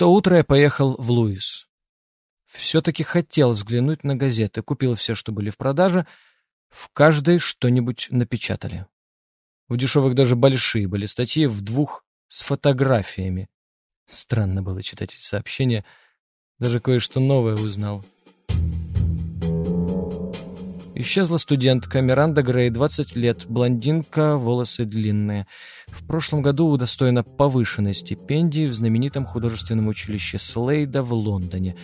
то утро я поехал в Луис. Все-таки хотел взглянуть на газеты, купил все, что были в продаже, в каждой что-нибудь напечатали. В дешевых даже большие были статьи в двух с фотографиями. Странно было читать эти сообщения, даже кое-что новое узнал. Исчезла студентка Миранда Грей, 20 лет, блондинка, волосы длинные. В прошлом году удостоена повышенной стипендии в знаменитом художественном училище Слейда в Лондоне.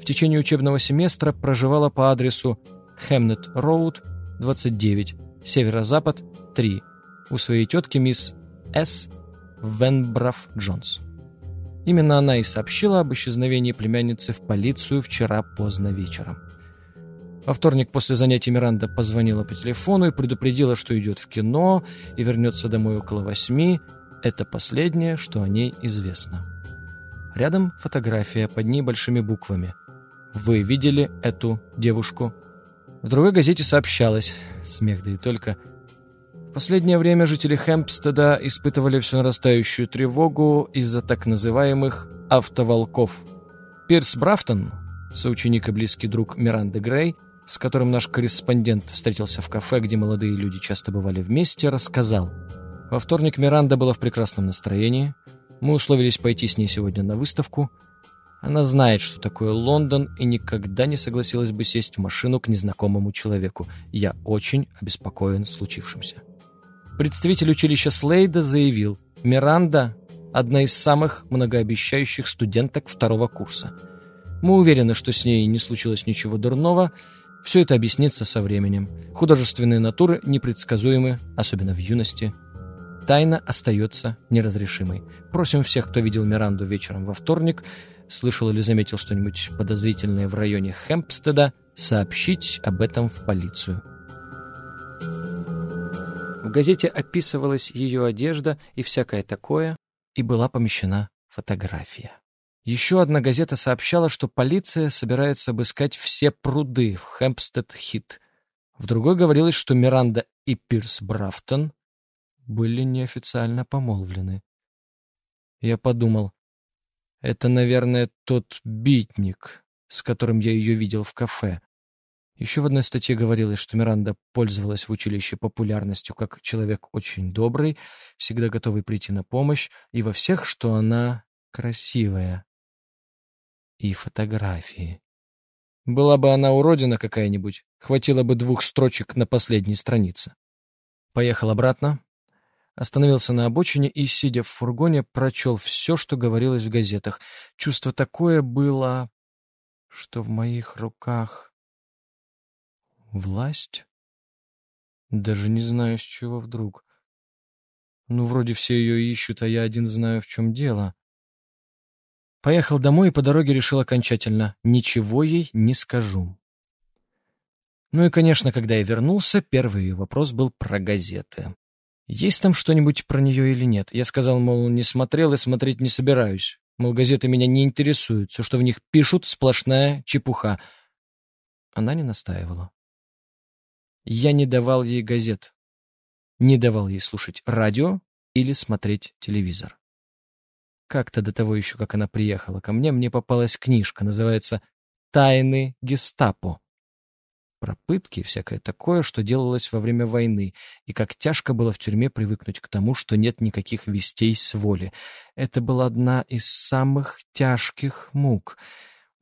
В течение учебного семестра проживала по адресу Хемнет Роуд, 29, северо-запад, 3, у своей тетки мисс С. Венбраф Джонс. Именно она и сообщила об исчезновении племянницы в полицию вчера поздно вечером. Во вторник после занятий Миранда позвонила по телефону и предупредила, что идет в кино и вернется домой около восьми. Это последнее, что о ней известно. Рядом фотография, под ней большими буквами. «Вы видели эту девушку?» В другой газете сообщалось, смех да и только, в последнее время жители Хэмпстеда испытывали все нарастающую тревогу из-за так называемых «автоволков». Пирс Брафтон, соученик и близкий друг Миранды Грей, с которым наш корреспондент встретился в кафе, где молодые люди часто бывали вместе, рассказал. Во вторник Миранда была в прекрасном настроении. Мы условились пойти с ней сегодня на выставку. Она знает, что такое Лондон, и никогда не согласилась бы сесть в машину к незнакомому человеку. Я очень обеспокоен случившимся. Представитель училища Слейда заявил, Миранда – одна из самых многообещающих студенток второго курса. Мы уверены, что с ней не случилось ничего дурного – все это объяснится со временем. Художественные натуры непредсказуемы, особенно в юности. Тайна остается неразрешимой. Просим всех, кто видел Миранду вечером во вторник, слышал или заметил что-нибудь подозрительное в районе Хэмпстеда, сообщить об этом в полицию. В газете описывалась ее одежда и всякое такое, и была помещена фотография. Еще одна газета сообщала, что полиция собирается обыскать все пруды в Хэмпстед-Хит. В другой говорилось, что Миранда и Пирс Брафтон были неофициально помолвлены. Я подумал, это, наверное, тот битник, с которым я ее видел в кафе. Еще в одной статье говорилось, что Миранда пользовалась в училище популярностью как человек очень добрый, всегда готовый прийти на помощь, и во всех, что она красивая и фотографии. Была бы она уродина какая-нибудь, хватило бы двух строчек на последней странице. Поехал обратно, остановился на обочине и, сидя в фургоне, прочел все, что говорилось в газетах. Чувство такое было, что в моих руках власть. Даже не знаю, с чего вдруг. Ну, вроде все ее ищут, а я один знаю, в чем дело. Поехал домой и по дороге решил окончательно. Ничего ей не скажу. Ну и, конечно, когда я вернулся, первый вопрос был про газеты. Есть там что-нибудь про нее или нет? Я сказал, мол, не смотрел и смотреть не собираюсь. Мол, газеты меня не интересуют. Все, что в них пишут, сплошная чепуха. Она не настаивала. Я не давал ей газет. Не давал ей слушать радио или смотреть телевизор. Как-то до того еще, как она приехала ко мне, мне попалась книжка, называется «Тайны гестапо». Про пытки и всякое такое, что делалось во время войны, и как тяжко было в тюрьме привыкнуть к тому, что нет никаких вестей с воли. Это была одна из самых тяжких мук.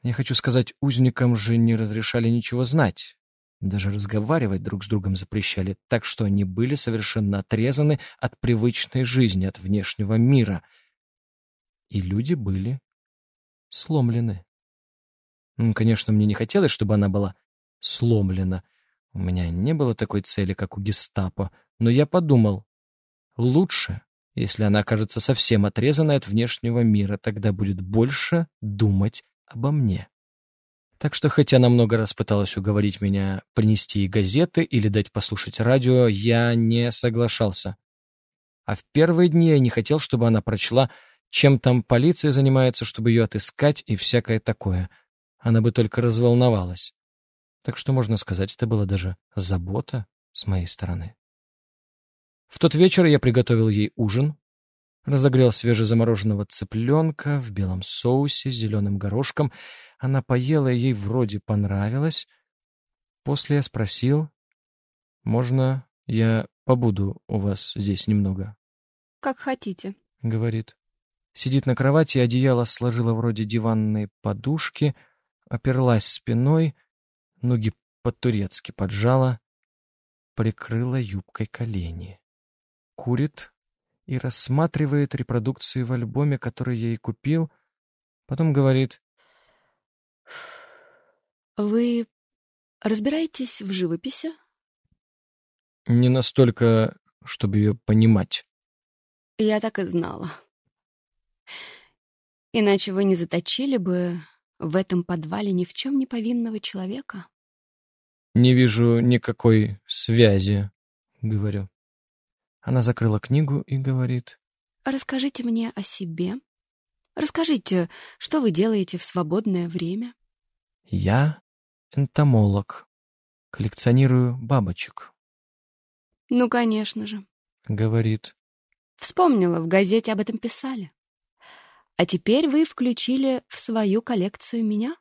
Я хочу сказать, узникам же не разрешали ничего знать. Даже разговаривать друг с другом запрещали, так что они были совершенно отрезаны от привычной жизни, от внешнего мира — и люди были сломлены. Конечно, мне не хотелось, чтобы она была сломлена. У меня не было такой цели, как у гестапо, но я подумал, лучше, если она окажется совсем отрезанной от внешнего мира, тогда будет больше думать обо мне. Так что, хотя она много раз пыталась уговорить меня принести ей газеты или дать послушать радио, я не соглашался. А в первые дни я не хотел, чтобы она прочла чем там полиция занимается, чтобы ее отыскать и всякое такое. Она бы только разволновалась. Так что, можно сказать, это была даже забота с моей стороны. В тот вечер я приготовил ей ужин. Разогрел свежезамороженного цыпленка в белом соусе с зеленым горошком. Она поела, и ей вроде понравилось. После я спросил, «Можно я побуду у вас здесь немного?» «Как хотите», — говорит. Сидит на кровати, одеяло сложила вроде диванной подушки, оперлась спиной, ноги по-турецки поджала, прикрыла юбкой колени. Курит и рассматривает репродукции в альбоме, который я ей купил. Потом говорит. «Вы разбираетесь в живописи?» «Не настолько, чтобы ее понимать». «Я так и знала. Иначе вы не заточили бы в этом подвале ни в чем не повинного человека?» «Не вижу никакой связи», — говорю. Она закрыла книгу и говорит. «Расскажите мне о себе. Расскажите, что вы делаете в свободное время?» «Я энтомолог. Коллекционирую бабочек». «Ну, конечно же», — говорит. «Вспомнила, в газете об этом писали. А теперь вы включили в свою коллекцию меня?»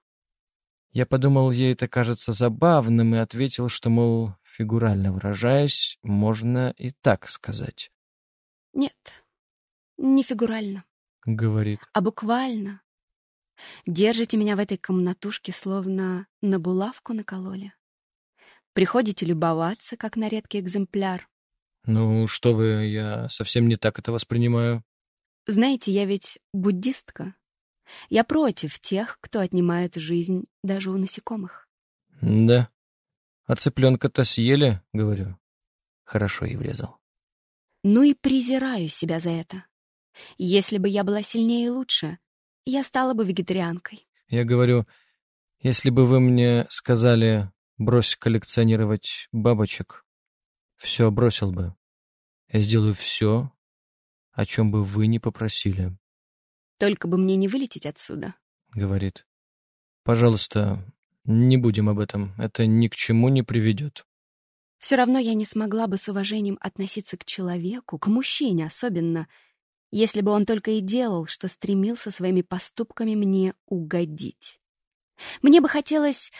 Я подумал, ей это кажется забавным, и ответил, что, мол, фигурально выражаясь, можно и так сказать. «Нет, не фигурально», — говорит, — «а буквально. Держите меня в этой комнатушке, словно на булавку накололи. Приходите любоваться, как на редкий экземпляр. «Ну, что вы, я совсем не так это воспринимаю». «Знаете, я ведь буддистка. Я против тех, кто отнимает жизнь даже у насекомых». «Да. А цыпленка-то съели, — говорю. Хорошо и врезал». «Ну и презираю себя за это. Если бы я была сильнее и лучше, я стала бы вегетарианкой». Я говорю, если бы вы мне сказали, брось коллекционировать бабочек, все бросил бы. Я сделаю все, о чем бы вы ни попросили. Только бы мне не вылететь отсюда, — говорит. Пожалуйста, не будем об этом. Это ни к чему не приведет. Все равно я не смогла бы с уважением относиться к человеку, к мужчине особенно, если бы он только и делал, что стремился своими поступками мне угодить. Мне бы хотелось,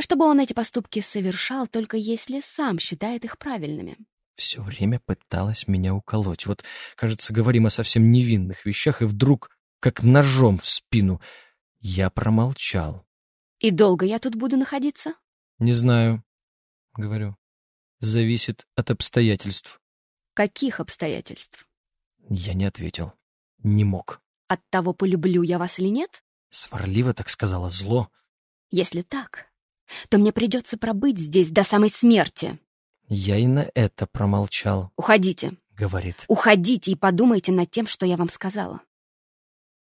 чтобы он эти поступки совершал, только если сам считает их правильными. Все время пыталась меня уколоть. Вот, кажется, говорим о совсем невинных вещах, и вдруг, как ножом в спину, я промолчал. «И долго я тут буду находиться?» «Не знаю», — говорю. «Зависит от обстоятельств». «Каких обстоятельств?» Я не ответил. Не мог. «От того, полюблю я вас или нет?» Сварливо так сказала зло. «Если так, то мне придется пробыть здесь до самой смерти». Я и на это промолчал. «Уходите», — говорит. «Уходите и подумайте над тем, что я вам сказала».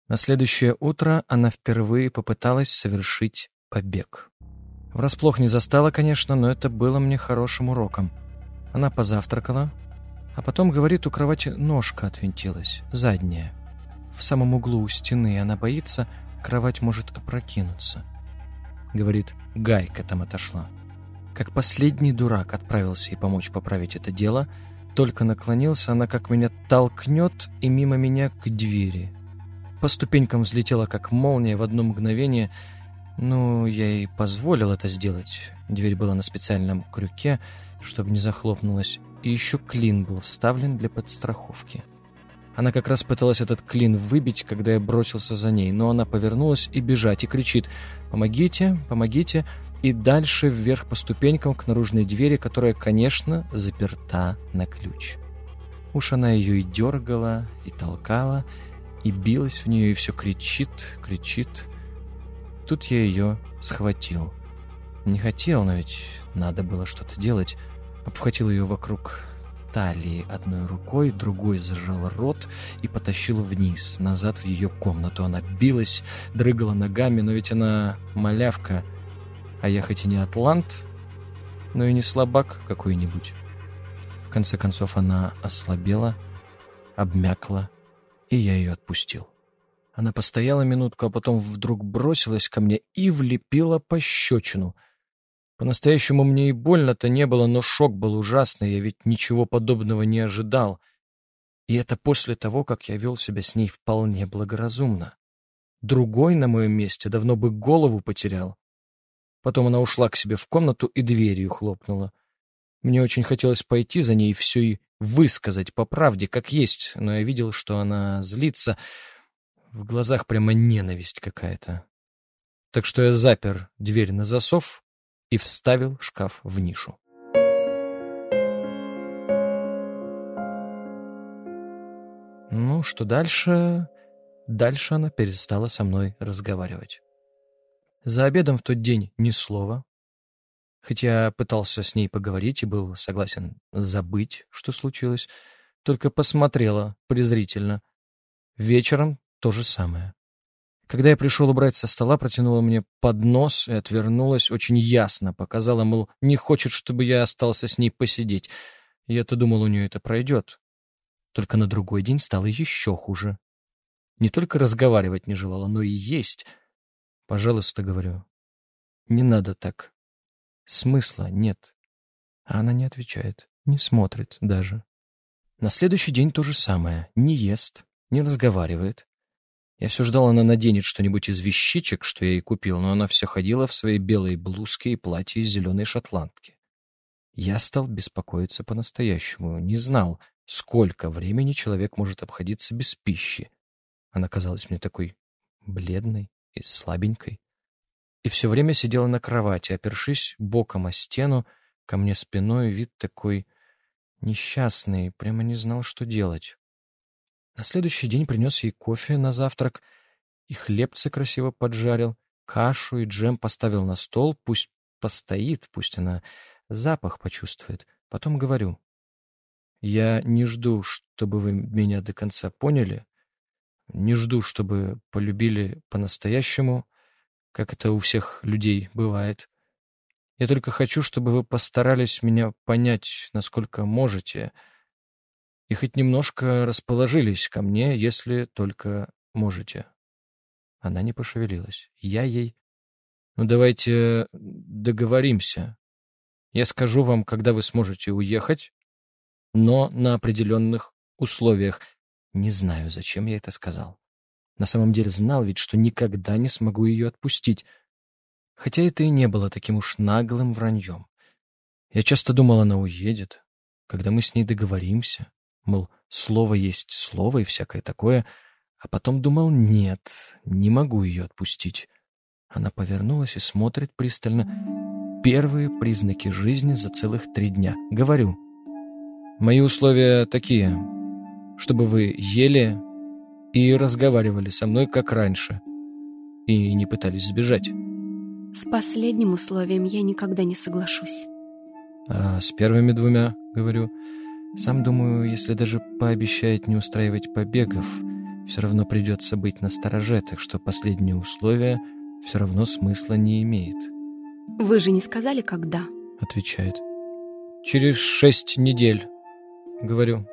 На следующее утро она впервые попыталась совершить побег. Врасплох не застала, конечно, но это было мне хорошим уроком. Она позавтракала, а потом, говорит, у кровати ножка отвинтилась, задняя. В самом углу у стены она боится, кровать может опрокинуться. Говорит, гайка там отошла. Как последний дурак отправился ей помочь поправить это дело, только наклонился, она как меня толкнет и мимо меня к двери. По ступенькам взлетела как молния в одно мгновение — ну, я ей позволил это сделать. Дверь была на специальном крюке, чтобы не захлопнулась. И еще клин был вставлен для подстраховки. Она как раз пыталась этот клин выбить, когда я бросился за ней, но она повернулась и бежать, и кричит «Помогите, помогите!» И дальше вверх по ступенькам к наружной двери, которая, конечно, заперта на ключ. Уж она ее и дергала, и толкала, и билась в нее, и все кричит, кричит. Тут я ее схватил. Не хотел, но ведь надо было что-то делать. Обхватил ее вокруг талии одной рукой, другой зажал рот и потащил вниз, назад в ее комнату. Она билась, дрыгала ногами, но ведь она малявка, а я хоть и не атлант, но и не слабак какой-нибудь. В конце концов она ослабела, обмякла, и я ее отпустил. Она постояла минутку, а потом вдруг бросилась ко мне и влепила пощечину. По-настоящему мне и больно-то не было, но шок был ужасный, я ведь ничего подобного не ожидал. И это после того, как я вел себя с ней вполне благоразумно. Другой на моем месте давно бы голову потерял. Потом она ушла к себе в комнату и дверью хлопнула. Мне очень хотелось пойти за ней все и высказать по правде, как есть, но я видел, что она злится. В глазах прямо ненависть какая-то. Так что я запер дверь на засов и вставил шкаф в нишу. Ну, что дальше? Дальше она перестала со мной разговаривать. За обедом в тот день ни слова. Хотя пытался с ней поговорить и был согласен забыть, что случилось, только посмотрела презрительно. Вечером то же самое. Когда я пришел убрать со стола, протянула мне поднос и отвернулась очень ясно, показала, мол, не хочет, чтобы я остался с ней посидеть. Я-то думал, у нее это пройдет. Только на другой день стало еще хуже. Не только разговаривать не желала, но и есть. Пожалуйста, говорю, не надо так. Смысла нет. А она не отвечает, не смотрит даже. На следующий день то же самое. Не ест, не разговаривает. Я все ждал, она наденет что-нибудь из вещичек, что я ей купил, но она все ходила в своей белой блузке и платье из зеленой шотландки. Я стал беспокоиться по-настоящему, не знал, сколько времени человек может обходиться без пищи. Она казалась мне такой бледной и слабенькой. И все время сидела на кровати, опершись боком о стену, ко мне спиной, вид такой несчастный, прямо не знал, что делать. На следующий день принес ей кофе на завтрак и хлебцы красиво поджарил, кашу и джем поставил на стол, пусть постоит, пусть она запах почувствует. Потом говорю, я не жду, чтобы вы меня до конца поняли, не жду, чтобы полюбили по-настоящему, как это у всех людей бывает. Я только хочу, чтобы вы постарались меня понять, насколько можете, и хоть немножко расположились ко мне, если только можете. Она не пошевелилась. Я ей... Ну, давайте договоримся. Я скажу вам, когда вы сможете уехать, но на определенных условиях — не знаю, зачем я это сказал. На самом деле знал ведь, что никогда не смогу ее отпустить. Хотя это и не было таким уж наглым враньем. Я часто думал, она уедет, когда мы с ней договоримся. Мол, слово есть слово и всякое такое. А потом думал, нет, не могу ее отпустить. Она повернулась и смотрит пристально. Первые признаки жизни за целых три дня. Говорю. Мои условия такие чтобы вы ели и разговаривали со мной, как раньше, и не пытались сбежать. С последним условием я никогда не соглашусь. А с первыми двумя, говорю, сам думаю, если даже пообещает не устраивать побегов, все равно придется быть настороже, так что последнее условие все равно смысла не имеет. Вы же не сказали, когда? Отвечает. Через шесть недель, говорю.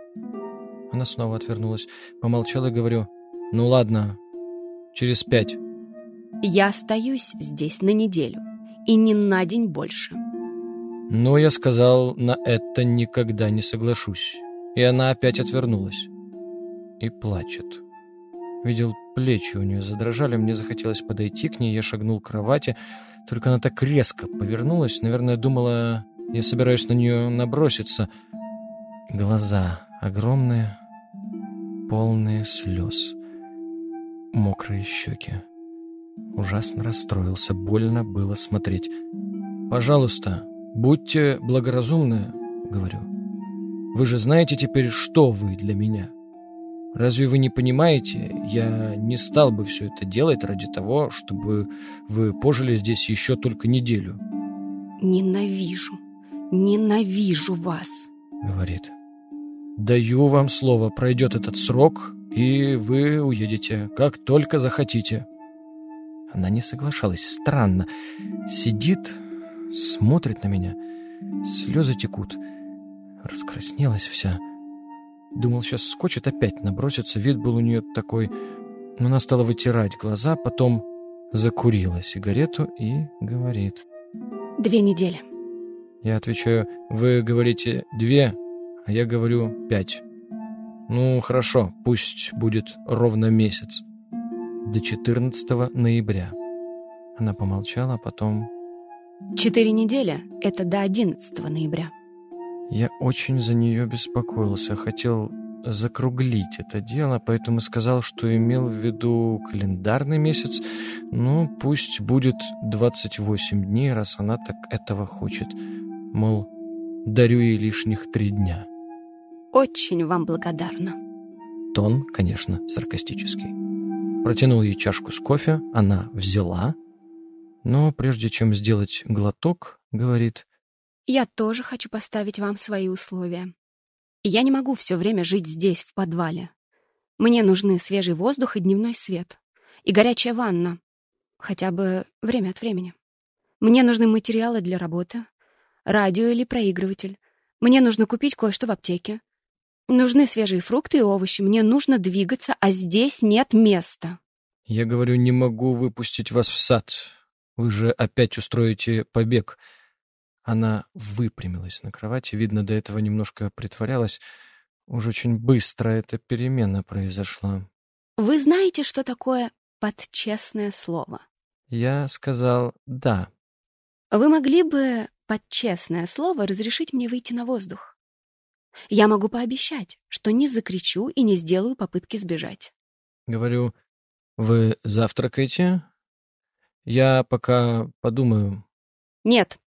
Она снова отвернулась. Помолчала и говорю, ну ладно, через пять. Я остаюсь здесь на неделю. И не на день больше. Но я сказал, на это никогда не соглашусь. И она опять отвернулась. И плачет. Видел, плечи у нее задрожали, мне захотелось подойти к ней, я шагнул к кровати, только она так резко повернулась, наверное, думала, я собираюсь на нее наброситься. Глаза огромные, полные слез. Мокрые щеки. Ужасно расстроился, больно было смотреть. «Пожалуйста, будьте благоразумны», — говорю. «Вы же знаете теперь, что вы для меня. Разве вы не понимаете, я не стал бы все это делать ради того, чтобы вы пожили здесь еще только неделю». «Ненавижу, ненавижу вас», — говорит. Даю вам слово, пройдет этот срок, и вы уедете, как только захотите. Она не соглашалась. Странно. Сидит, смотрит на меня. Слезы текут. Раскраснелась вся. Думал, сейчас скочит опять, набросится. Вид был у нее такой. Но она стала вытирать глаза, потом закурила сигарету и говорит. «Две недели». Я отвечаю, «Вы говорите две, а я говорю пять. Ну, хорошо, пусть будет ровно месяц. До 14 ноября. Она помолчала, а потом... Четыре недели — это до 11 ноября. Я очень за нее беспокоился, хотел закруглить это дело, поэтому сказал, что имел в виду календарный месяц. Ну, пусть будет 28 дней, раз она так этого хочет. Мол, дарю ей лишних три дня. Очень вам благодарна. Тон, конечно, саркастический. Протянул ей чашку с кофе, она взяла, но прежде чем сделать глоток, говорит, «Я тоже хочу поставить вам свои условия. Я не могу все время жить здесь, в подвале. Мне нужны свежий воздух и дневной свет. И горячая ванна. Хотя бы время от времени. Мне нужны материалы для работы. Радио или проигрыватель. Мне нужно купить кое-что в аптеке. Нужны свежие фрукты и овощи. Мне нужно двигаться, а здесь нет места. Я говорю, не могу выпустить вас в сад. Вы же опять устроите побег. Она выпрямилась на кровати, видно, до этого немножко притворялась. Уж очень быстро эта перемена произошла. Вы знаете, что такое подчестное слово? Я сказал «да». Вы могли бы под честное слово разрешить мне выйти на воздух? Я могу пообещать, что не закричу и не сделаю попытки сбежать. Говорю, вы завтракаете? Я пока подумаю. Нет,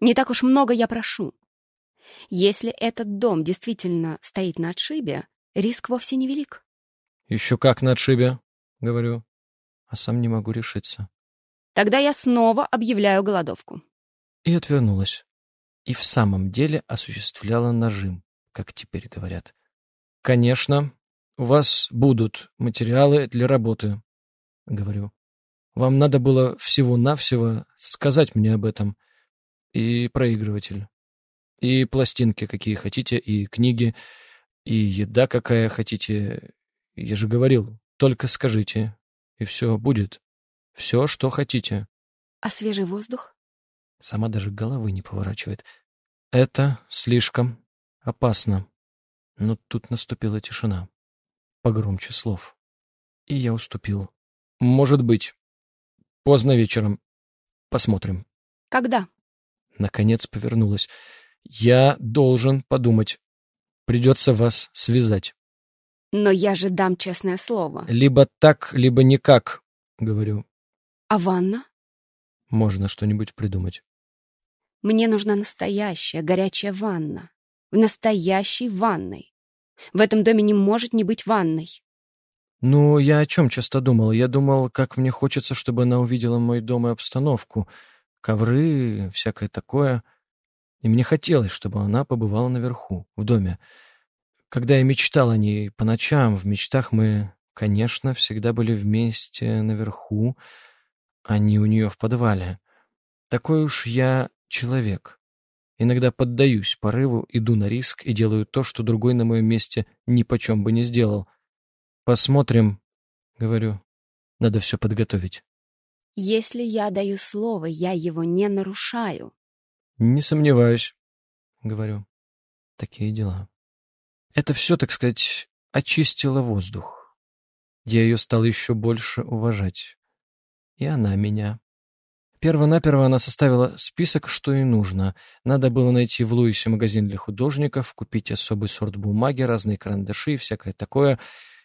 не так уж много я прошу. Если этот дом действительно стоит на отшибе, риск вовсе не велик. Еще как на отшибе, говорю, а сам не могу решиться. Тогда я снова объявляю голодовку. И отвернулась. И в самом деле осуществляла нажим, как теперь говорят. Конечно, у вас будут материалы для работы, говорю. Вам надо было всего-навсего сказать мне об этом и проигрыватель, и пластинки какие хотите, и книги, и еда какая хотите. Я же говорил, только скажите, и все будет. Все, что хотите. А свежий воздух? Сама даже головы не поворачивает. Это слишком опасно. Но тут наступила тишина. Погромче слов. И я уступил. Может быть. Поздно вечером. Посмотрим. Когда? Наконец повернулась. «Я должен подумать. Придется вас связать». «Но я же дам честное слово». «Либо так, либо никак», — говорю. «А ванна?» «Можно что-нибудь придумать». «Мне нужна настоящая горячая ванна. В настоящей ванной. В этом доме не может не быть ванной». «Ну, я о чем часто думал? Я думал, как мне хочется, чтобы она увидела мой дом и обстановку ковры, всякое такое. И мне хотелось, чтобы она побывала наверху, в доме. Когда я мечтал о ней по ночам, в мечтах мы, конечно, всегда были вместе наверху, а не у нее в подвале. Такой уж я человек. Иногда поддаюсь порыву, иду на риск и делаю то, что другой на моем месте ни почем бы не сделал. Посмотрим, говорю. Надо все подготовить. Если я даю слово, я его не нарушаю. Не сомневаюсь, говорю. Такие дела. Это все, так сказать, очистило воздух. Я ее стал еще больше уважать. И она меня. Перво-наперво она составила список, что ей нужно. Надо было найти в Луисе магазин для художников, купить особый сорт бумаги, разные карандаши и всякое такое,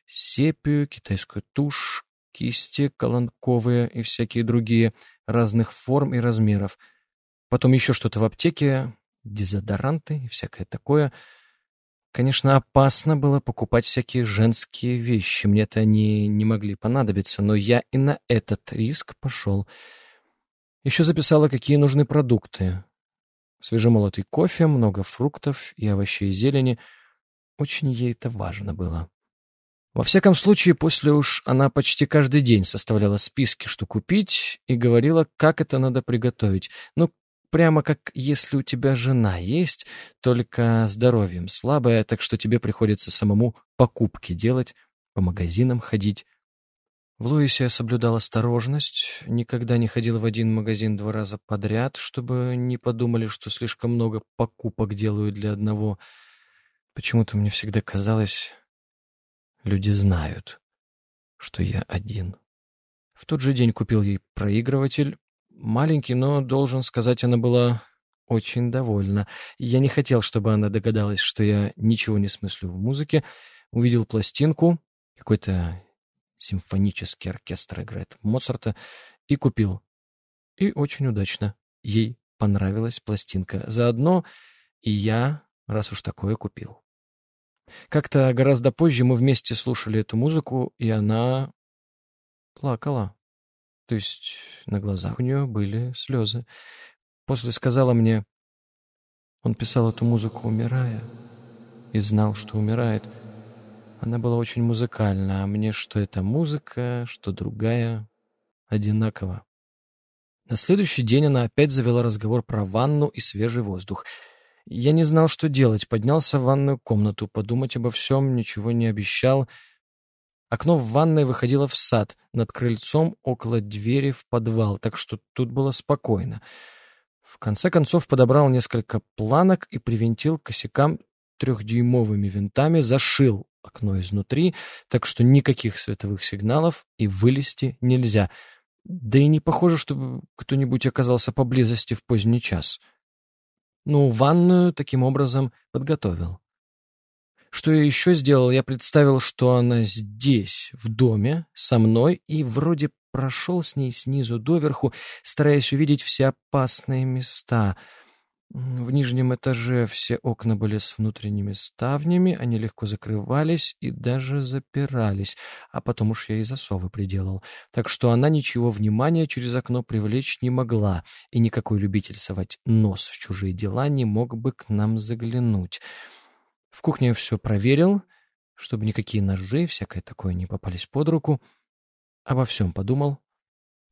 сепию, китайскую тушь, кисти колонковые и всякие другие, разных форм и размеров. Потом еще что-то в аптеке, дезодоранты и всякое такое. Конечно, опасно было покупать всякие женские вещи. Мне-то они не могли понадобиться, но я и на этот риск пошел. Еще записала, какие нужны продукты. Свежемолотый кофе, много фруктов и овощей и зелени. Очень ей это важно было. Во всяком случае, после уж она почти каждый день составляла списки, что купить, и говорила, как это надо приготовить. Ну, прямо как если у тебя жена есть, только здоровьем слабая, так что тебе приходится самому покупки делать, по магазинам ходить. В Луисе я соблюдал осторожность, никогда не ходил в один магазин два раза подряд, чтобы не подумали, что слишком много покупок делаю для одного. Почему-то мне всегда казалось, люди знают, что я один. В тот же день купил ей проигрыватель. Маленький, но, должен сказать, она была очень довольна. Я не хотел, чтобы она догадалась, что я ничего не смыслю в музыке. Увидел пластинку, какой-то симфонический оркестр играет Моцарта, и купил. И очень удачно. Ей понравилась пластинка. Заодно и я, раз уж такое, купил. Как-то гораздо позже мы вместе слушали эту музыку, и она плакала. То есть на глазах у нее были слезы. После сказала мне, он писал эту музыку, умирая, и знал, что умирает. Она была очень музыкальна, а мне что эта музыка, что другая, одинаково. На следующий день она опять завела разговор про ванну и свежий воздух. Я не знал, что делать, поднялся в ванную комнату, подумать обо всем, ничего не обещал. Окно в ванной выходило в сад, над крыльцом, около двери в подвал, так что тут было спокойно. В конце концов подобрал несколько планок и привинтил к косякам трехдюймовыми винтами, зашил окно изнутри, так что никаких световых сигналов и вылезти нельзя — да и не похоже, чтобы кто-нибудь оказался поблизости в поздний час. Ну, ванную таким образом подготовил. Что я еще сделал? Я представил, что она здесь, в доме, со мной, и вроде прошел с ней снизу доверху, стараясь увидеть все опасные места — в нижнем этаже все окна были с внутренними ставнями, они легко закрывались и даже запирались, а потом уж я и засовы приделал. Так что она ничего внимания через окно привлечь не могла, и никакой любитель совать нос в чужие дела не мог бы к нам заглянуть. В кухне я все проверил, чтобы никакие ножи, всякое такое не попались под руку. Обо всем подумал,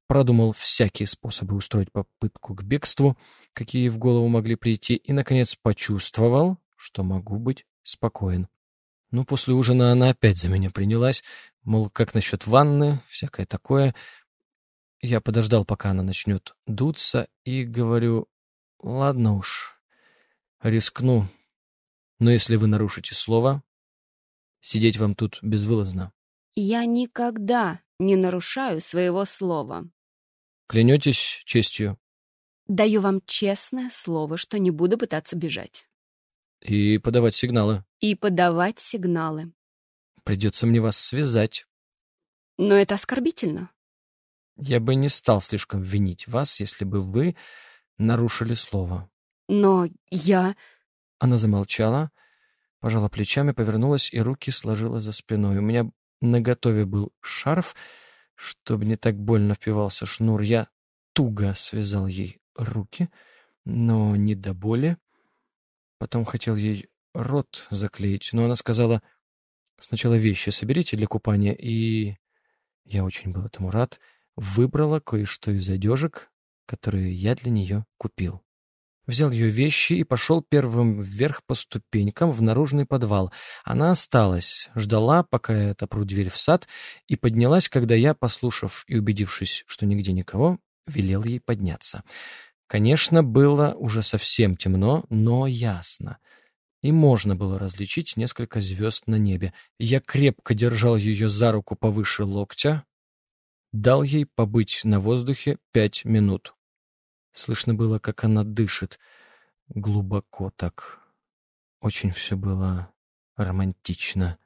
продумал всякие способы устроить попытку к бегству, какие в голову могли прийти, и, наконец, почувствовал, что могу быть спокоен. Ну, после ужина она опять за меня принялась, мол, как насчет ванны, всякое такое. Я подождал, пока она начнет дуться, и говорю, ладно уж, рискну, но если вы нарушите слово, сидеть вам тут безвылазно. Я никогда не нарушаю своего слова. Клянетесь честью? Даю вам честное слово, что не буду пытаться бежать. И подавать сигналы. И подавать сигналы. Придется мне вас связать. Но это оскорбительно. Я бы не стал слишком винить вас, если бы вы нарушили слово. Но я... Она замолчала, пожала плечами, повернулась и руки сложила за спиной. У меня наготове был шарф, чтобы не так больно впивался шнур, я туго связал ей руки, но не до боли. Потом хотел ей рот заклеить, но она сказала, «Сначала вещи соберите для купания», и я очень был этому рад, выбрала кое-что из одежек, которые я для нее купил взял ее вещи и пошел первым вверх по ступенькам в наружный подвал. Она осталась, ждала, пока я отопру дверь в сад, и поднялась, когда я, послушав и убедившись, что нигде никого, велел ей подняться. Конечно, было уже совсем темно, но ясно. И можно было различить несколько звезд на небе. Я крепко держал ее за руку повыше локтя, дал ей побыть на воздухе пять минут. Слышно было, как она дышит. Глубоко так. Очень все было романтично.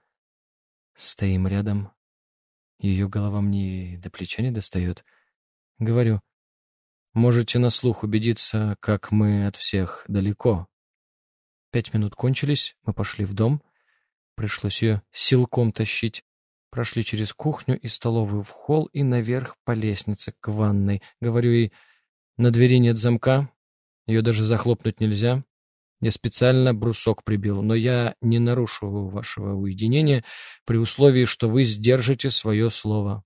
Стоим рядом. Ее голова мне до плеча не достает. Говорю, можете на слух убедиться, как мы от всех далеко. Пять минут кончились, мы пошли в дом. Пришлось ее силком тащить. Прошли через кухню и столовую в холл и наверх по лестнице к ванной. Говорю ей, на двери нет замка, ее даже захлопнуть нельзя. Я специально брусок прибил, но я не нарушу вашего уединения при условии, что вы сдержите свое слово.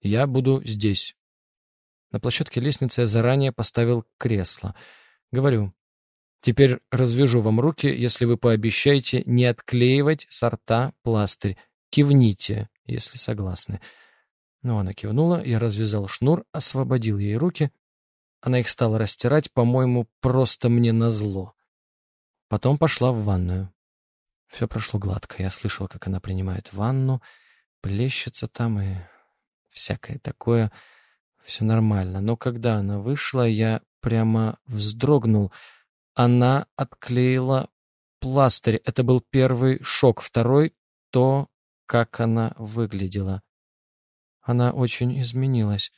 Я буду здесь. На площадке лестницы я заранее поставил кресло. Говорю, теперь развяжу вам руки, если вы пообещаете не отклеивать сорта пластырь. Кивните, если согласны. Ну, она кивнула, я развязал шнур, освободил ей руки она их стала растирать, по-моему, просто мне назло. Потом пошла в ванную. Все прошло гладко. Я слышал, как она принимает ванну, плещется там и всякое такое. Все нормально. Но когда она вышла, я прямо вздрогнул. Она отклеила пластырь. Это был первый шок. Второй — то, как она выглядела. Она очень изменилась.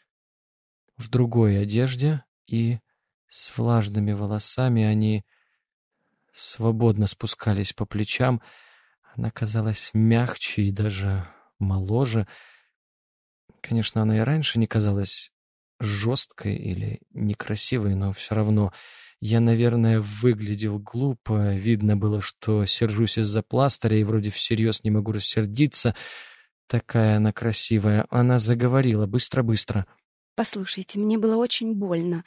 В другой одежде и с влажными волосами они свободно спускались по плечам. Она казалась мягче и даже моложе. Конечно, она и раньше не казалась жесткой или некрасивой, но все равно я, наверное, выглядел глупо. Видно было, что сержусь из-за пластыря и вроде всерьез не могу рассердиться. Такая она красивая. Она заговорила быстро-быстро. «Послушайте, мне было очень больно.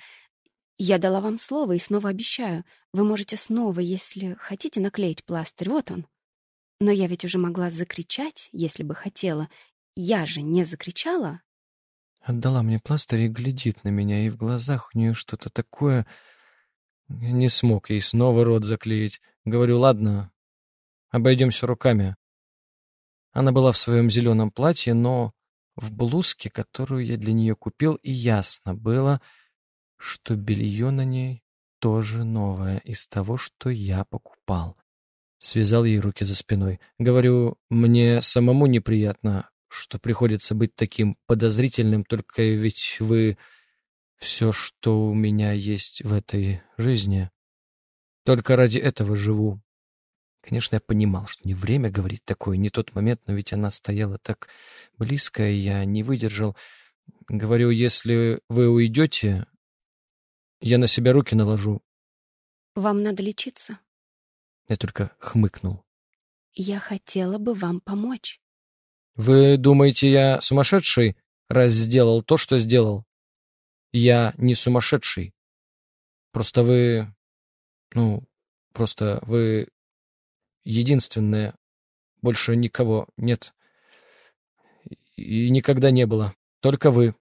Я дала вам слово и снова обещаю. Вы можете снова, если хотите, наклеить пластырь. Вот он. Но я ведь уже могла закричать, если бы хотела. Я же не закричала?» Отдала мне пластырь и глядит на меня, и в глазах у нее что-то такое... не смог ей снова рот заклеить. Говорю, ладно, обойдемся руками. Она была в своем зеленом платье, но в блузке, которую я для нее купил, и ясно было, что белье на ней тоже новое из того, что я покупал. Связал ей руки за спиной. Говорю, мне самому неприятно, что приходится быть таким подозрительным, только ведь вы все, что у меня есть в этой жизни. Только ради этого живу. Конечно, я понимал, что не время говорить такое, не тот момент, но ведь она стояла так близко, и я не выдержал. Говорю, если вы уйдете, я на себя руки наложу. Вам надо лечиться. Я только хмыкнул. Я хотела бы вам помочь. Вы думаете, я сумасшедший, раз сделал то, что сделал? Я не сумасшедший. Просто вы... Ну, просто вы единственная. Больше никого нет. И никогда не было. Только вы.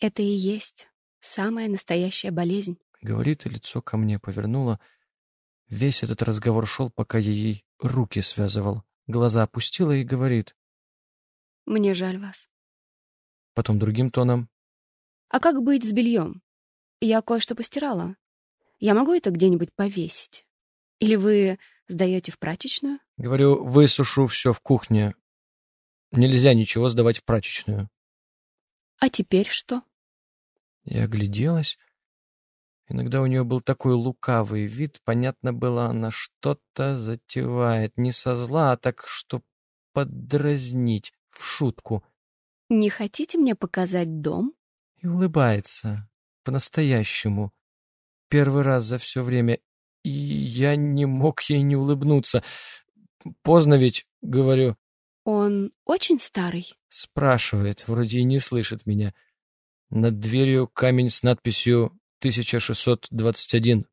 Это и есть самая настоящая болезнь. Говорит, и лицо ко мне повернуло. Весь этот разговор шел, пока я ей руки связывал. Глаза опустила и говорит. Мне жаль вас. Потом другим тоном. А как быть с бельем? Я кое-что постирала. Я могу это где-нибудь повесить? Или вы сдаете в прачечную? Говорю, высушу все в кухне. Нельзя ничего сдавать в прачечную. А теперь что? Я огляделась. Иногда у нее был такой лукавый вид. Понятно было, она что-то затевает. Не со зла, а так, что подразнить в шутку. «Не хотите мне показать дом?» И улыбается. По-настоящему. Первый раз за все время. И я не мог ей не улыбнуться. Поздно ведь, говорю. «Он очень старый?» Спрашивает, вроде и не слышит меня. Над дверью камень с надписью «1621».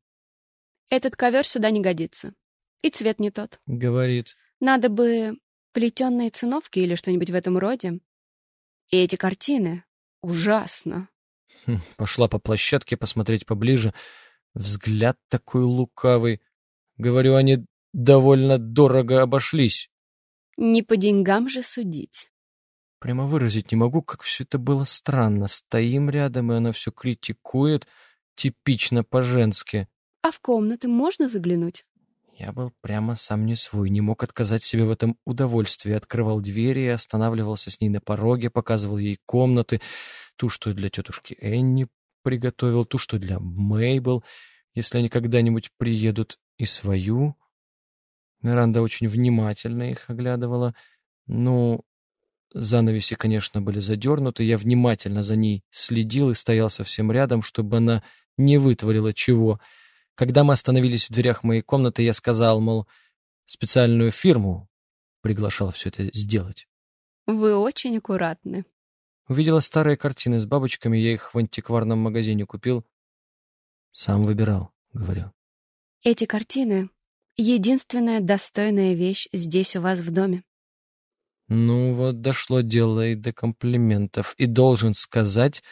«Этот ковер сюда не годится. И цвет не тот», — говорит. «Надо бы плетеные циновки или что-нибудь в этом роде. И эти картины ужасно. Хм, пошла по площадке посмотреть поближе. Взгляд такой лукавый. Говорю, они довольно дорого обошлись. Не по деньгам же судить. Прямо выразить не могу, как все это было странно. Стоим рядом, и она все критикует, типично по-женски. А в комнаты можно заглянуть? Я был прямо сам не свой, не мог отказать себе в этом удовольствии. Открывал двери останавливался с ней на пороге, показывал ей комнаты. Ту, что для тетушки Энни приготовил, ту, что для Мейбл, если они когда-нибудь приедут, и свою. Миранда очень внимательно их оглядывала. Ну, занавеси, конечно, были задернуты. Я внимательно за ней следил и стоял совсем рядом, чтобы она не вытворила чего — когда мы остановились в дверях моей комнаты, я сказал, мол, специальную фирму приглашал все это сделать. Вы очень аккуратны. Увидела старые картины с бабочками, я их в антикварном магазине купил. Сам выбирал, говорю. Эти картины — единственная достойная вещь здесь у вас в доме. Ну вот дошло дело и до комплиментов. И должен сказать,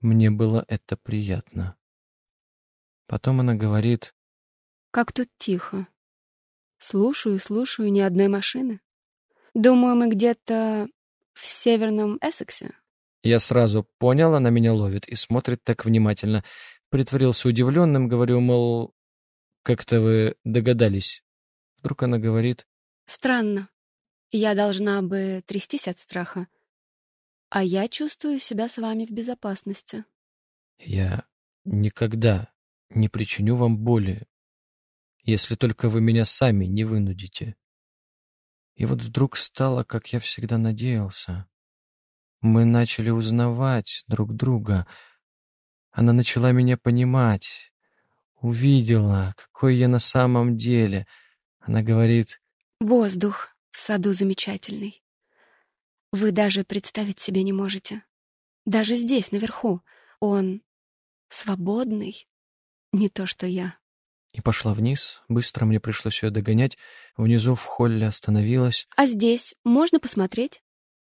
мне было это приятно. Потом она говорит... Как тут тихо. Слушаю, слушаю, ни одной машины. Думаю, мы где-то в северном Эссексе. Я сразу понял, она меня ловит и смотрит так внимательно. Притворился удивленным, говорю, мол, как-то вы догадались. Вдруг она говорит. Странно. Я должна бы трястись от страха. А я чувствую себя с вами в безопасности. Я никогда не причиню вам боли, если только вы меня сами не вынудите. И вот вдруг стало, как я всегда надеялся. Мы начали узнавать друг друга. Она начала меня понимать, увидела, какой я на самом деле. Она говорит... Воздух в саду замечательный. Вы даже представить себе не можете. Даже здесь, наверху, он свободный, не то что я. И пошла вниз. Быстро мне пришлось ее догонять. Внизу в холле остановилась. А здесь можно посмотреть?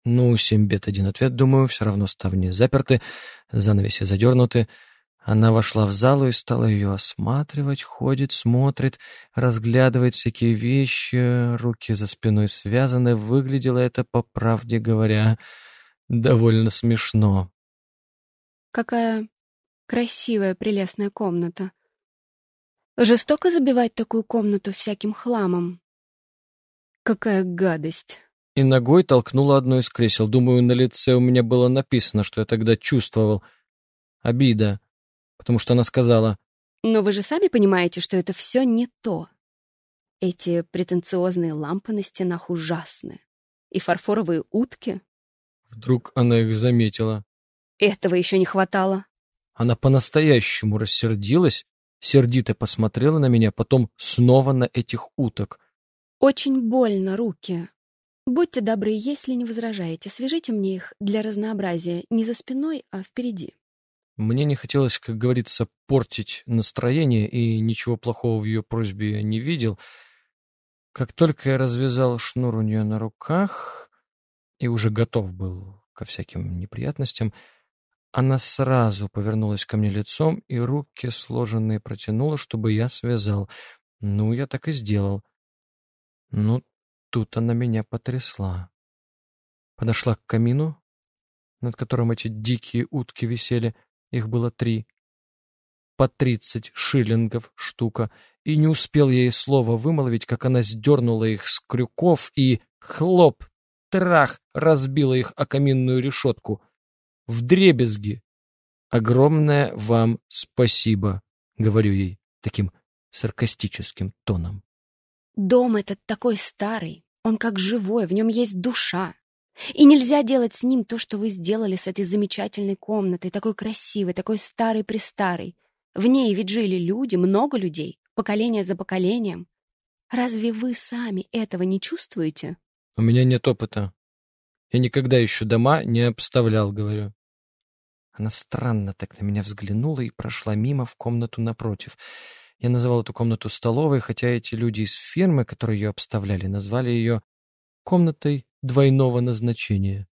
Ну, семь бед, один ответ, думаю, все равно ставни заперты, занавеси задернуты. Она вошла в залу и стала ее осматривать, ходит, смотрит, разглядывает всякие вещи, руки за спиной связаны. Выглядело это, по правде говоря, довольно смешно. Какая красивая, прелестная комната. Жестоко забивать такую комнату всяким хламом. Какая гадость и ногой толкнула одно из кресел. Думаю, на лице у меня было написано, что я тогда чувствовал. Обида. Потому что она сказала... Но вы же сами понимаете, что это все не то. Эти претенциозные лампы на стенах ужасны. И фарфоровые утки. Вдруг она их заметила. Этого еще не хватало. Она по-настоящему рассердилась, сердито посмотрела на меня, потом снова на этих уток. Очень больно руки. Будьте добры, если не возражаете, свяжите мне их для разнообразия не за спиной, а впереди. Мне не хотелось, как говорится, портить настроение, и ничего плохого в ее просьбе я не видел. Как только я развязал шнур у нее на руках и уже готов был ко всяким неприятностям, она сразу повернулась ко мне лицом и руки сложенные протянула, чтобы я связал. Ну, я так и сделал. Ну, Тут она меня потрясла. Подошла к камину, над которым эти дикие утки висели, их было три, по тридцать шиллингов штука, и не успел ей слова вымолвить, как она сдернула их с крюков и, хлоп, трах, разбила их о каминную решетку. В дребезги. «Огромное вам спасибо», — говорю ей таким саркастическим тоном. Дом этот такой старый, он как живой, в нем есть душа. И нельзя делать с ним то, что вы сделали с этой замечательной комнатой, такой красивой, такой старой-престарой. В ней ведь жили люди, много людей, поколение за поколением. Разве вы сами этого не чувствуете? У меня нет опыта. Я никогда еще дома не обставлял, говорю. Она странно так на меня взглянула и прошла мимо в комнату напротив. Я называл эту комнату столовой, хотя эти люди из фирмы, которые ее обставляли, назвали ее комнатой двойного назначения.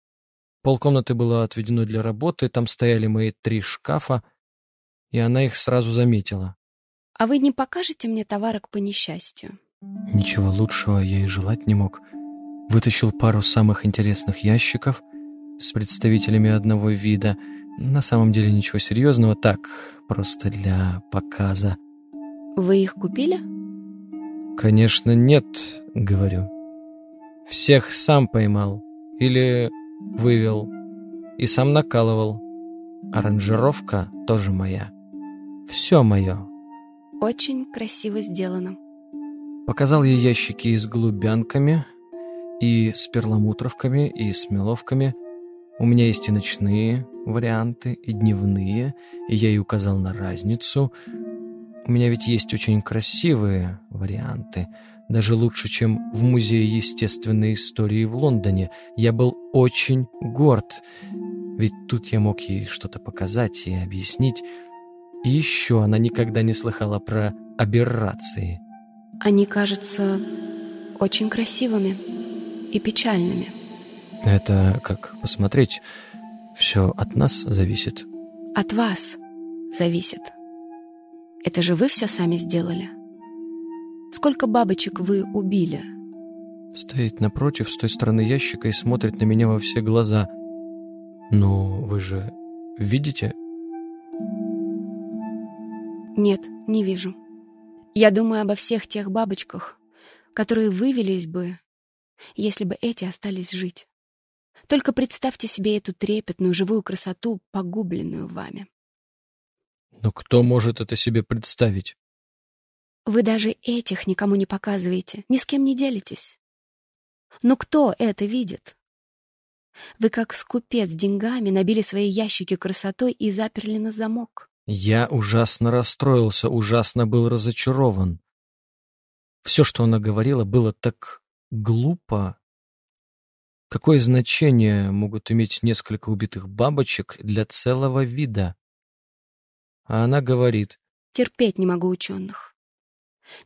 Полкомнаты было отведено для работы, там стояли мои три шкафа, и она их сразу заметила. «А вы не покажете мне товарок по несчастью?» Ничего лучшего я и желать не мог. Вытащил пару самых интересных ящиков с представителями одного вида. На самом деле ничего серьезного, так, просто для показа. Вы их купили? Конечно, нет, говорю. Всех сам поймал или вывел и сам накалывал. Аранжировка тоже моя. Все мое. Очень красиво сделано. Показал ей ящики с голубянками, и с перламутровками, и с меловками. У меня есть и ночные варианты, и дневные, и я ей указал на разницу — у меня ведь есть очень красивые варианты, даже лучше, чем в Музее естественной истории в Лондоне. Я был очень горд, ведь тут я мог ей что-то показать и объяснить. И еще она никогда не слыхала про аберрации. Они кажутся очень красивыми и печальными. Это как посмотреть. Все от нас зависит. От вас зависит. Это же вы все сами сделали. Сколько бабочек вы убили? Стоит напротив, с той стороны ящика и смотрит на меня во все глаза. Ну, вы же видите? Нет, не вижу. Я думаю обо всех тех бабочках, которые вывелись бы, если бы эти остались жить. Только представьте себе эту трепетную живую красоту, погубленную вами. Но кто может это себе представить? Вы даже этих никому не показываете, ни с кем не делитесь. Но кто это видит? Вы как скупец деньгами набили свои ящики красотой и заперли на замок. Я ужасно расстроился, ужасно был разочарован. Все, что она говорила, было так глупо. Какое значение могут иметь несколько убитых бабочек для целого вида? А она говорит. Терпеть не могу ученых.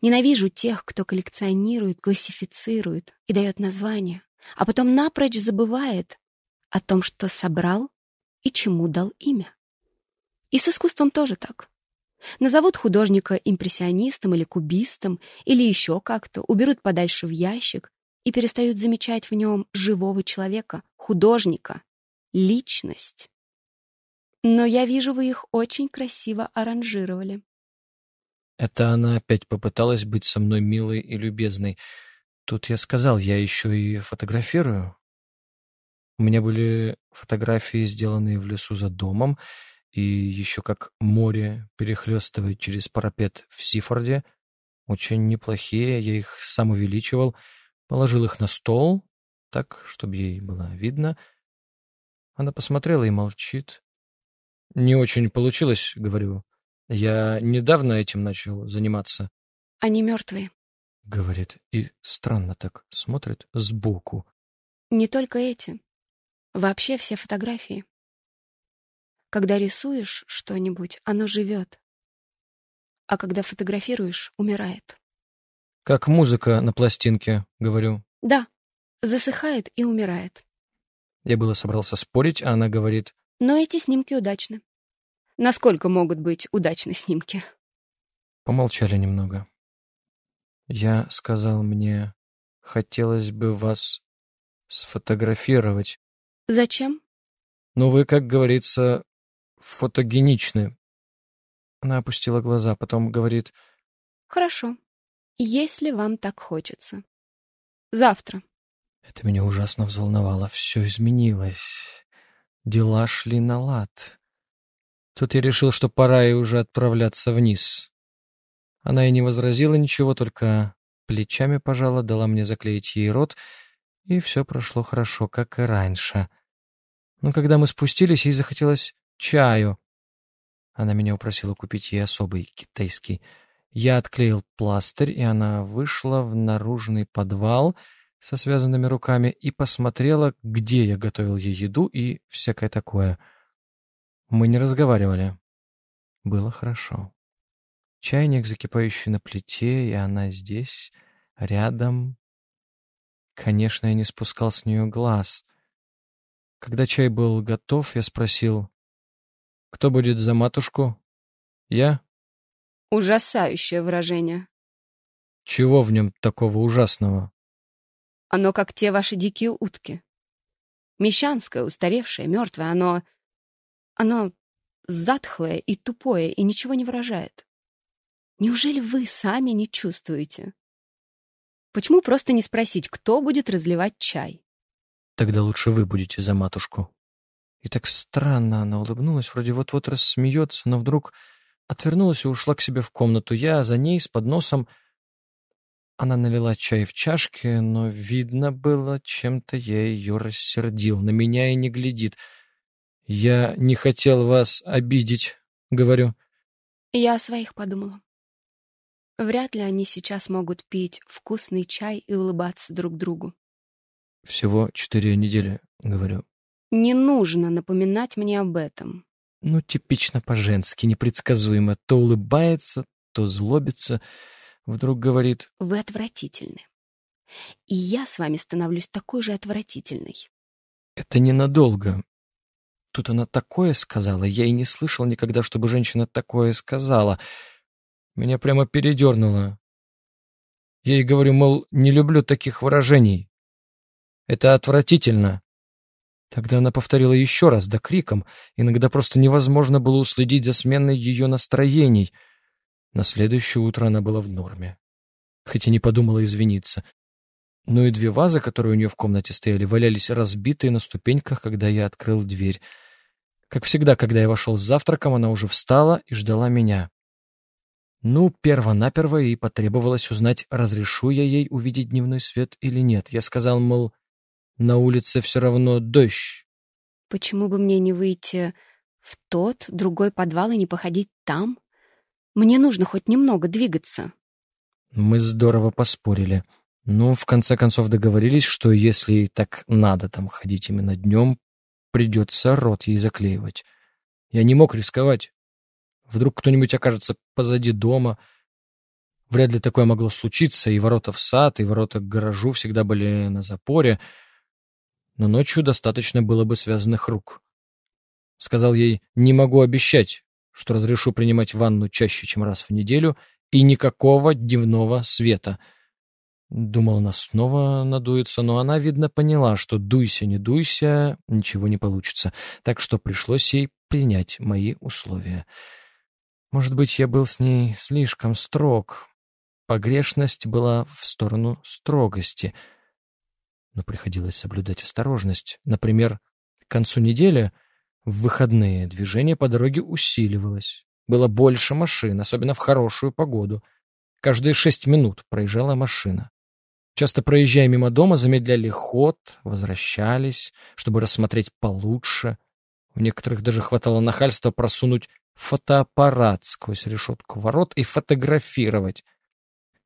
Ненавижу тех, кто коллекционирует, классифицирует и дает названия, а потом напрочь забывает о том, что собрал и чему дал имя. И с искусством тоже так. Назовут художника импрессионистом или кубистом, или еще как-то, уберут подальше в ящик и перестают замечать в нем живого человека, художника, личность. Но я вижу, вы их очень красиво аранжировали. Это она опять попыталась быть со мной милой и любезной. Тут я сказал, я еще и фотографирую. У меня были фотографии, сделанные в лесу за домом, и еще как море перехлестывает через парапет в Сифорде. Очень неплохие, я их сам увеличивал, положил их на стол, так, чтобы ей было видно. Она посмотрела и молчит. «Не очень получилось», — говорю. «Я недавно этим начал заниматься». «Они мертвые», — говорит, и странно так смотрит сбоку. «Не только эти. Вообще все фотографии. Когда рисуешь что-нибудь, оно живет. А когда фотографируешь, умирает. Как музыка на пластинке, говорю. Да, засыхает и умирает. Я было собрался спорить, а она говорит. Но эти снимки удачны. Насколько могут быть удачны снимки? Помолчали немного. Я сказал мне, хотелось бы вас сфотографировать. Зачем? Ну, вы, как говорится, фотогеничны. Она опустила глаза, потом говорит... Хорошо, если вам так хочется. Завтра. Это меня ужасно взволновало. Все изменилось. Дела шли на лад. Тут я решил, что пора и уже отправляться вниз. Она и не возразила ничего, только плечами пожала, дала мне заклеить ей рот, и все прошло хорошо, как и раньше. Но когда мы спустились, ей захотелось чаю. Она меня упросила купить ей особый китайский. Я отклеил пластырь, и она вышла в наружный подвал со связанными руками и посмотрела, где я готовил ей еду и всякое такое. Мы не разговаривали. Было хорошо. Чайник, закипающий на плите, и она здесь, рядом. Конечно, я не спускал с нее глаз. Когда чай был готов, я спросил, кто будет за матушку? Я? Ужасающее выражение. Чего в нем такого ужасного? Оно как те ваши дикие утки. Мещанское, устаревшее, мертвое, оно... Оно затхлое и тупое, и ничего не выражает. Неужели вы сами не чувствуете? Почему просто не спросить, кто будет разливать чай? Тогда лучше вы будете за матушку. И так странно она улыбнулась, вроде вот-вот рассмеется, но вдруг отвернулась и ушла к себе в комнату. Я за ней с подносом... Она налила чай в чашки, но видно было, чем-то я ее рассердил. На меня и не глядит. «Я не хотел вас обидеть», — говорю. Я о своих подумала. Вряд ли они сейчас могут пить вкусный чай и улыбаться друг другу. «Всего четыре недели», — говорю. Не нужно напоминать мне об этом. Ну, типично по-женски, непредсказуемо. То улыбается, то злобится. Вдруг говорит... Вы отвратительны. И я с вами становлюсь такой же отвратительной. Это ненадолго. Тут она такое сказала. Я и не слышал никогда, чтобы женщина такое сказала. Меня прямо передернуло. Я ей говорю, мол, не люблю таких выражений. Это отвратительно. Тогда она повторила еще раз, да криком. Иногда просто невозможно было уследить за сменой ее настроений. На следующее утро она была в норме. Хотя не подумала извиниться. Ну и две вазы, которые у нее в комнате стояли, валялись разбитые на ступеньках, когда я открыл дверь. Как всегда, когда я вошел с завтраком, она уже встала и ждала меня. Ну, перво-наперво и потребовалось узнать, разрешу я ей увидеть дневной свет или нет. Я сказал, мол, на улице все равно дождь. Почему бы мне не выйти в тот, другой подвал и не походить там? Мне нужно хоть немного двигаться. Мы здорово поспорили. Ну, в конце концов договорились, что если так надо там ходить именно днем, Придется рот ей заклеивать. Я не мог рисковать. Вдруг кто-нибудь окажется позади дома. Вряд ли такое могло случиться, и ворота в сад, и ворота к гаражу всегда были на запоре. Но ночью достаточно было бы связанных рук. Сказал ей, не могу обещать, что разрешу принимать ванну чаще, чем раз в неделю, и никакого дневного света — Думал, она снова надуется, но она, видно, поняла, что дуйся, не дуйся, ничего не получится. Так что пришлось ей принять мои условия. Может быть, я был с ней слишком строг. Погрешность была в сторону строгости. Но приходилось соблюдать осторожность. Например, к концу недели в выходные движение по дороге усиливалось. Было больше машин, особенно в хорошую погоду. Каждые шесть минут проезжала машина. Часто проезжая мимо дома, замедляли ход, возвращались, чтобы рассмотреть получше. У некоторых даже хватало нахальства просунуть фотоаппарат сквозь решетку ворот и фотографировать.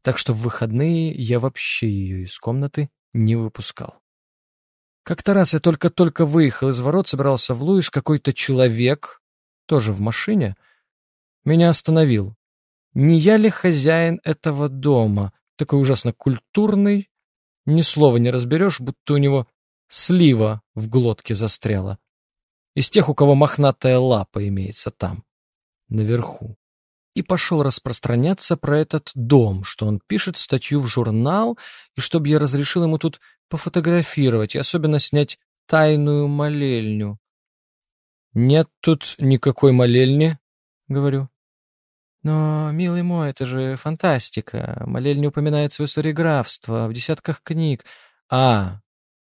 Так что в выходные я вообще ее из комнаты не выпускал. Как-то раз я только-только выехал из ворот, собирался в Луис, какой-то человек, тоже в машине, меня остановил. Не я ли хозяин этого дома? такой ужасно культурный, ни слова не разберешь, будто у него слива в глотке застряла. Из тех, у кого мохнатая лапа имеется там, наверху. И пошел распространяться про этот дом, что он пишет статью в журнал, и чтобы я разрешил ему тут пофотографировать и особенно снять тайную молельню. «Нет тут никакой молельни», — говорю. Но, милый мой, это же фантастика. Молель не упоминается в истории графства, в десятках книг. А,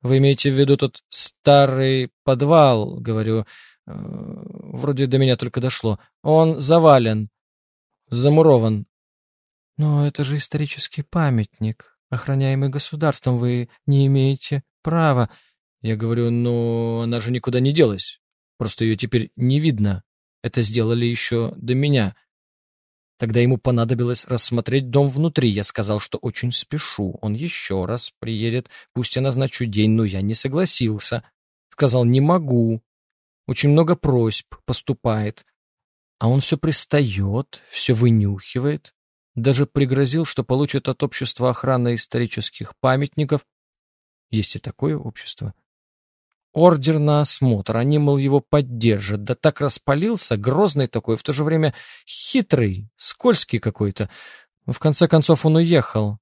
вы имеете в виду тот старый подвал, говорю. Э, вроде до меня только дошло. Он завален, замурован. Но это же исторический памятник, охраняемый государством. Вы не имеете права. Я говорю, ну, она же никуда не делась. Просто ее теперь не видно. Это сделали еще до меня. Тогда ему понадобилось рассмотреть дом внутри. Я сказал, что очень спешу. Он еще раз приедет. Пусть я назначу день, но я не согласился. Сказал, не могу. Очень много просьб поступает. А он все пристает, все вынюхивает. Даже пригрозил, что получит от общества охраны исторических памятников. Есть и такое общество ордер на осмотр. Они, мол, его поддержат. Да так распалился, грозный такой, в то же время хитрый, скользкий какой-то. В конце концов он уехал.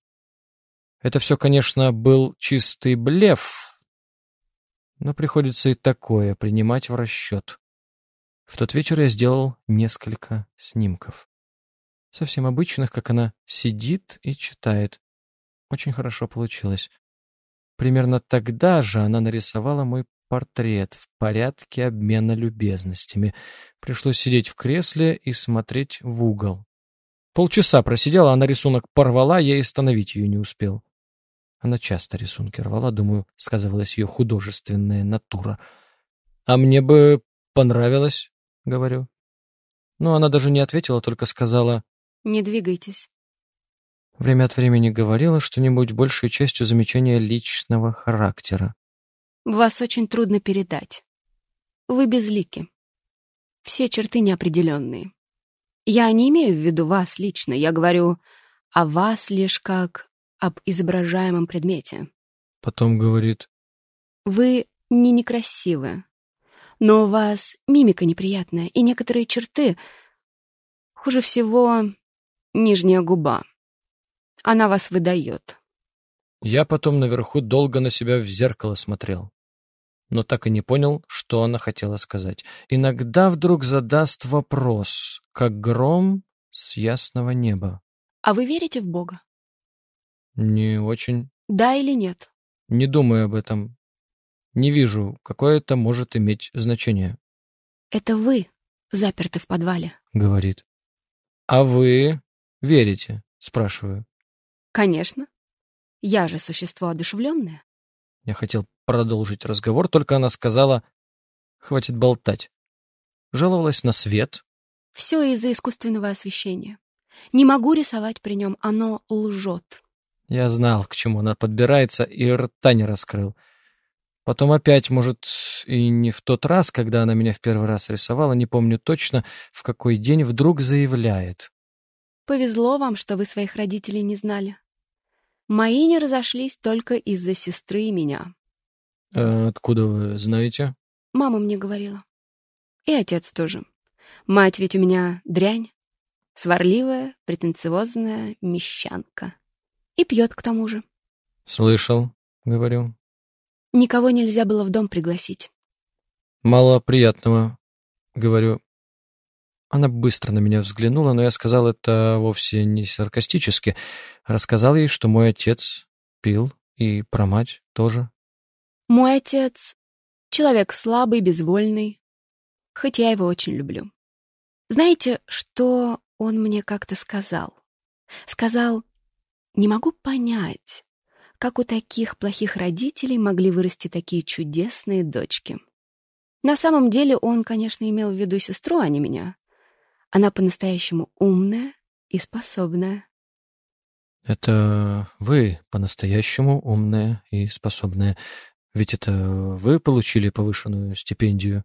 Это все, конечно, был чистый блеф, но приходится и такое принимать в расчет. В тот вечер я сделал несколько снимков. Совсем обычных, как она сидит и читает. Очень хорошо получилось. Примерно тогда же она нарисовала мой портрет в порядке обмена любезностями. Пришлось сидеть в кресле и смотреть в угол. Полчаса просидела, она рисунок порвала, я и остановить ее не успел. Она часто рисунки рвала, думаю, сказывалась ее художественная натура. «А мне бы понравилось», — говорю. Но она даже не ответила, только сказала «Не двигайтесь». Время от времени говорила что-нибудь большей частью замечания личного характера. Вас очень трудно передать. Вы безлики. Все черты неопределенные. Я не имею в виду вас лично, я говорю о вас лишь как об изображаемом предмете. Потом говорит. Вы не некрасивы, но у вас мимика неприятная, и некоторые черты... Хуже всего нижняя губа. Она вас выдает. Я потом наверху долго на себя в зеркало смотрел, но так и не понял, что она хотела сказать. Иногда вдруг задаст вопрос, как гром с ясного неба. А вы верите в Бога? Не очень. Да или нет? Не думаю об этом. Не вижу, какое это может иметь значение. Это вы заперты в подвале. Говорит. А вы верите? Спрашиваю. Конечно. Я же существо одушевленное. Я хотел продолжить разговор, только она сказала, хватит болтать. Жаловалась на свет. Все из-за искусственного освещения. Не могу рисовать при нем, оно лжет. Я знал, к чему она подбирается, и рта не раскрыл. Потом опять, может, и не в тот раз, когда она меня в первый раз рисовала, не помню точно, в какой день вдруг заявляет. Повезло вам, что вы своих родителей не знали. Мои не разошлись только из-за сестры и меня. «А откуда вы знаете? Мама мне говорила. И отец тоже. Мать ведь у меня дрянь. Сварливая, претенциозная мещанка. И пьет к тому же. Слышал, говорю. Никого нельзя было в дом пригласить. Мало приятного, говорю. Она быстро на меня взглянула, но я сказал это вовсе не саркастически. Рассказал ей, что мой отец пил, и про мать тоже. Мой отец — человек слабый, безвольный, хоть я его очень люблю. Знаете, что он мне как-то сказал? Сказал, не могу понять, как у таких плохих родителей могли вырасти такие чудесные дочки. На самом деле он, конечно, имел в виду сестру, а не меня. Она по-настоящему умная и способная. Это вы по-настоящему умная и способная. Ведь это вы получили повышенную стипендию.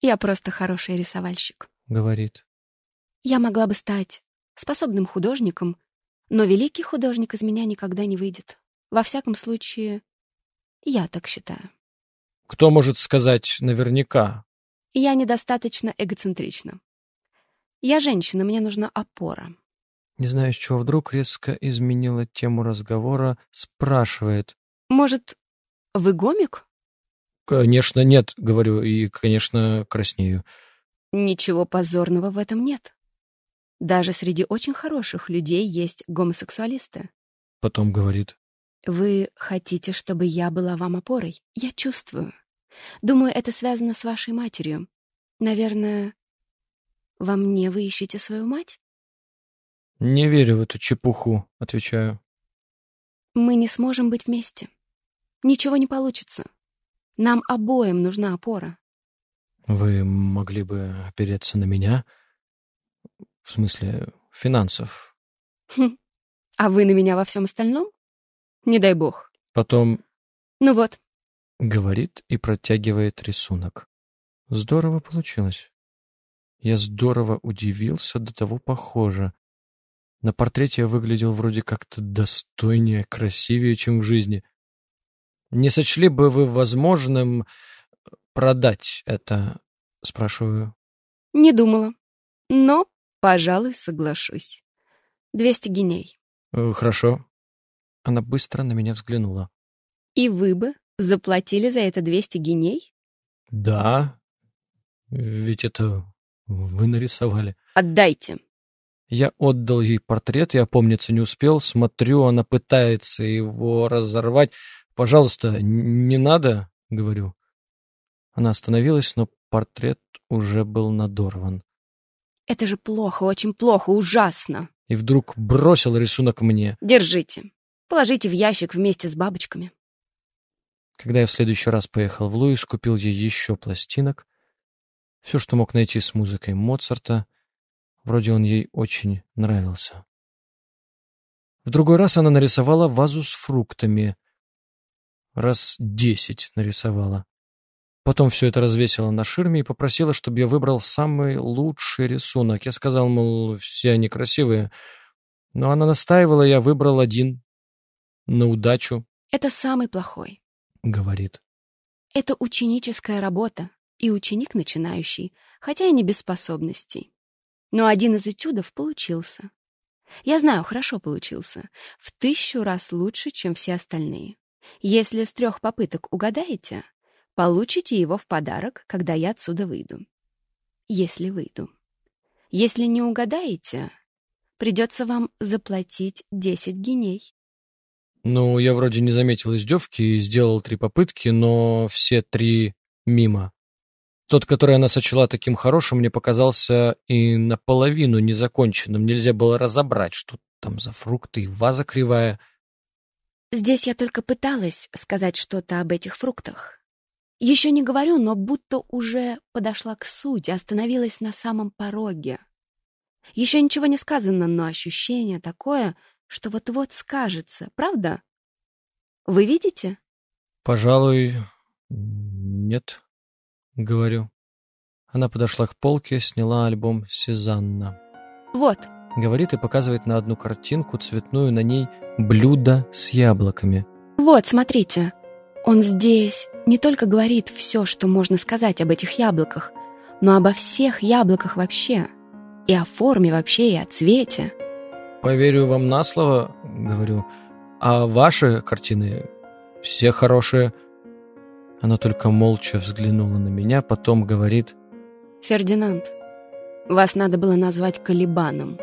Я просто хороший рисовальщик. Говорит. Я могла бы стать способным художником, но великий художник из меня никогда не выйдет. Во всяком случае, я так считаю. Кто может сказать наверняка? Я недостаточно эгоцентрична. Я женщина, мне нужна опора. Не знаю, с чего вдруг резко изменила тему разговора, спрашивает. Может, вы гомик? Конечно, нет, говорю, и, конечно, краснею. Ничего позорного в этом нет. Даже среди очень хороших людей есть гомосексуалисты. Потом говорит. Вы хотите, чтобы я была вам опорой? Я чувствую. Думаю, это связано с вашей матерью. Наверное, во мне вы ищете свою мать? Не верю в эту чепуху, отвечаю. Мы не сможем быть вместе. Ничего не получится. Нам обоим нужна опора. Вы могли бы опереться на меня? В смысле, финансов. Хм. А вы на меня во всем остальном? Не дай бог. Потом... Ну вот. Говорит и протягивает рисунок. Здорово получилось. Я здорово удивился, до того похоже. На портрете я выглядел вроде как-то достойнее, красивее, чем в жизни. Не сочли бы вы возможным продать это, спрашиваю. Не думала. Но, пожалуй, соглашусь. Двести геней. Э, хорошо. Она быстро на меня взглянула. И вы бы заплатили за это двести геней? Да. Ведь это вы нарисовали. Отдайте. Я отдал ей портрет, я помниться не успел. Смотрю, она пытается его разорвать. «Пожалуйста, не надо», — говорю. Она остановилась, но портрет уже был надорван. «Это же плохо, очень плохо, ужасно!» И вдруг бросил рисунок мне. «Держите. Положите в ящик вместе с бабочками». Когда я в следующий раз поехал в Луис, купил ей еще пластинок. Все, что мог найти с музыкой Моцарта. Вроде он ей очень нравился. В другой раз она нарисовала вазу с фруктами. Раз десять нарисовала. Потом все это развесила на ширме и попросила, чтобы я выбрал самый лучший рисунок. Я сказал, мол, все они красивые. Но она настаивала, я выбрал один. На удачу. Это самый плохой. Говорит. Это ученическая работа. И ученик начинающий, хотя и не без способностей. Но один из этюдов получился. Я знаю, хорошо получился. В тысячу раз лучше, чем все остальные. Если с трех попыток угадаете, получите его в подарок, когда я отсюда выйду. Если выйду. Если не угадаете, придется вам заплатить 10 геней. Ну, я вроде не заметил издевки и сделал три попытки, но все три мимо. Тот, который она сочла таким хорошим, мне показался и наполовину незаконченным. Нельзя было разобрать, что там за фрукты и ваза кривая. Здесь я только пыталась сказать что-то об этих фруктах. Еще не говорю, но будто уже подошла к сути, остановилась на самом пороге. Еще ничего не сказано, но ощущение такое, что вот-вот скажется, правда? Вы видите? Пожалуй, нет, говорю. Она подошла к полке, сняла альбом Сезанна. Вот. Говорит и показывает на одну картинку цветную, на ней блюдо с яблоками. Вот, смотрите. Он здесь не только говорит все, что можно сказать об этих яблоках, но обо всех яблоках вообще. И о форме вообще, и о цвете. Поверю вам на слово, говорю. А ваши картины все хорошие. Она только молча взглянула на меня, потом говорит... Фердинанд, вас надо было назвать Калибаном.